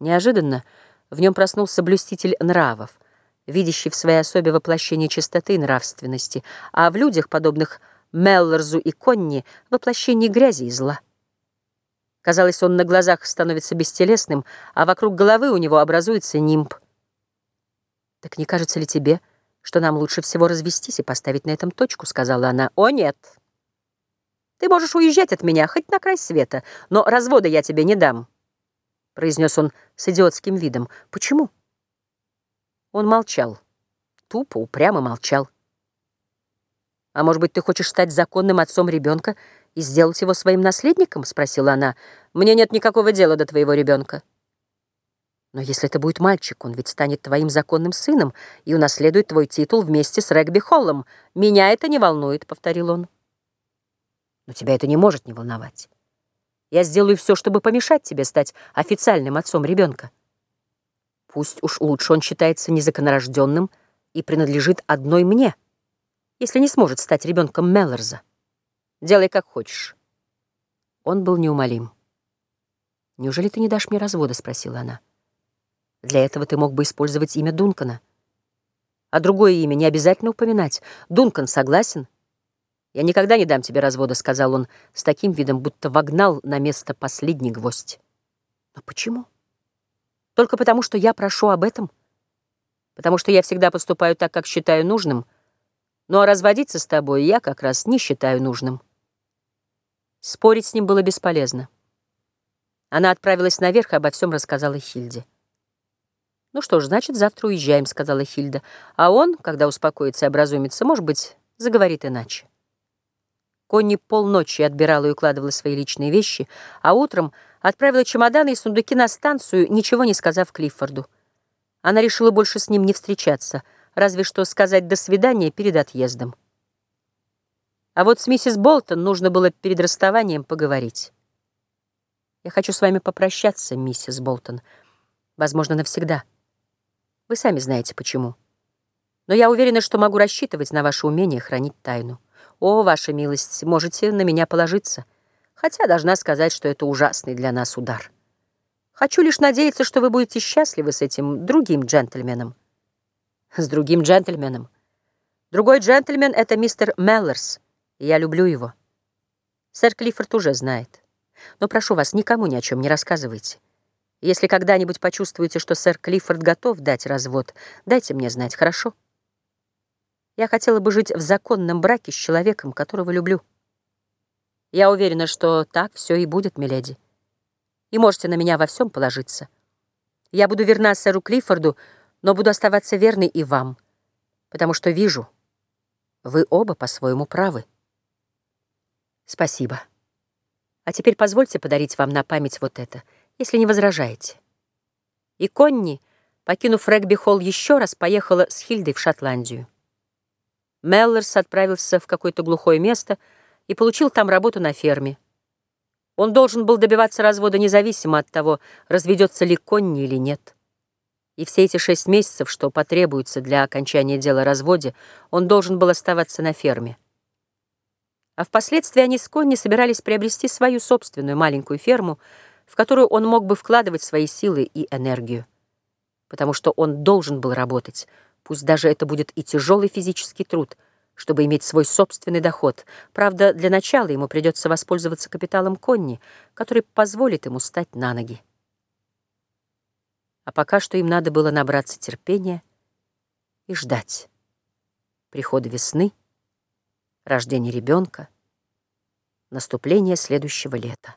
Неожиданно в нем проснулся блюститель нравов, видящий в своей особе воплощение чистоты и нравственности, а в людях, подобных Меллорзу и Конни, воплощение грязи и зла. Казалось, он на глазах становится бестелесным, а вокруг головы у него образуется нимб. «Так не кажется ли тебе, что нам лучше всего развестись и поставить на этом точку?» — сказала она. «О, нет! Ты можешь уезжать от меня хоть на край света, но развода я тебе не дам» произнес он с идиотским видом. «Почему?» Он молчал. Тупо, упрямо молчал. «А может быть, ты хочешь стать законным отцом ребенка и сделать его своим наследником?» — спросила она. «Мне нет никакого дела до твоего ребенка». «Но если это будет мальчик, он ведь станет твоим законным сыном и унаследует твой титул вместе с Регби Холлом. Меня это не волнует», — повторил он. «Но тебя это не может не волновать». Я сделаю все, чтобы помешать тебе стать официальным отцом ребенка. Пусть уж лучше он считается незаконорожденным и принадлежит одной мне, если не сможет стать ребенком Меллорза. Делай как хочешь. Он был неумолим. «Неужели ты не дашь мне развода?» — спросила она. «Для этого ты мог бы использовать имя Дункана. А другое имя не обязательно упоминать. Дункан согласен?» «Я никогда не дам тебе развода», — сказал он с таким видом, будто вогнал на место последний гвоздь. «Но почему?» «Только потому, что я прошу об этом. Потому что я всегда поступаю так, как считаю нужным. Ну а разводиться с тобой я как раз не считаю нужным». Спорить с ним было бесполезно. Она отправилась наверх и обо всем рассказала Хильде. «Ну что ж, значит, завтра уезжаем», — сказала Хильда. «А он, когда успокоится и образумится, может быть, заговорит иначе». Конни полночи отбирала и укладывала свои личные вещи, а утром отправила чемоданы и сундуки на станцию, ничего не сказав Клиффорду. Она решила больше с ним не встречаться, разве что сказать «до свидания» перед отъездом. А вот с миссис Болтон нужно было перед расставанием поговорить. «Я хочу с вами попрощаться, миссис Болтон. Возможно, навсегда. Вы сами знаете, почему. Но я уверена, что могу рассчитывать на ваше умение хранить тайну». «О, ваша милость, можете на меня положиться, хотя должна сказать, что это ужасный для нас удар. Хочу лишь надеяться, что вы будете счастливы с этим другим джентльменом». «С другим джентльменом? Другой джентльмен — это мистер Меллерс, я люблю его. Сэр Клиффорд уже знает. Но прошу вас, никому ни о чем не рассказывайте. Если когда-нибудь почувствуете, что сэр Клиффорд готов дать развод, дайте мне знать, хорошо?» Я хотела бы жить в законном браке с человеком, которого люблю. Я уверена, что так все и будет, миледи. И можете на меня во всем положиться. Я буду верна сэру Клиффорду, но буду оставаться верной и вам, потому что вижу, вы оба по-своему правы. Спасибо. А теперь позвольте подарить вам на память вот это, если не возражаете. И Конни, покинув регби-холл еще раз, поехала с Хильдой в Шотландию. Меллерс отправился в какое-то глухое место и получил там работу на ферме. Он должен был добиваться развода независимо от того, разведется ли Конни или нет. И все эти шесть месяцев, что потребуется для окончания дела о разводе, он должен был оставаться на ферме. А впоследствии они с Конни собирались приобрести свою собственную маленькую ферму, в которую он мог бы вкладывать свои силы и энергию. Потому что он должен был работать — Пусть даже это будет и тяжелый физический труд, чтобы иметь свой собственный доход. Правда, для начала ему придется воспользоваться капиталом Конни, который позволит ему стать на ноги. А пока что им надо было набраться терпения и ждать прихода весны, рождения ребенка, наступления следующего лета.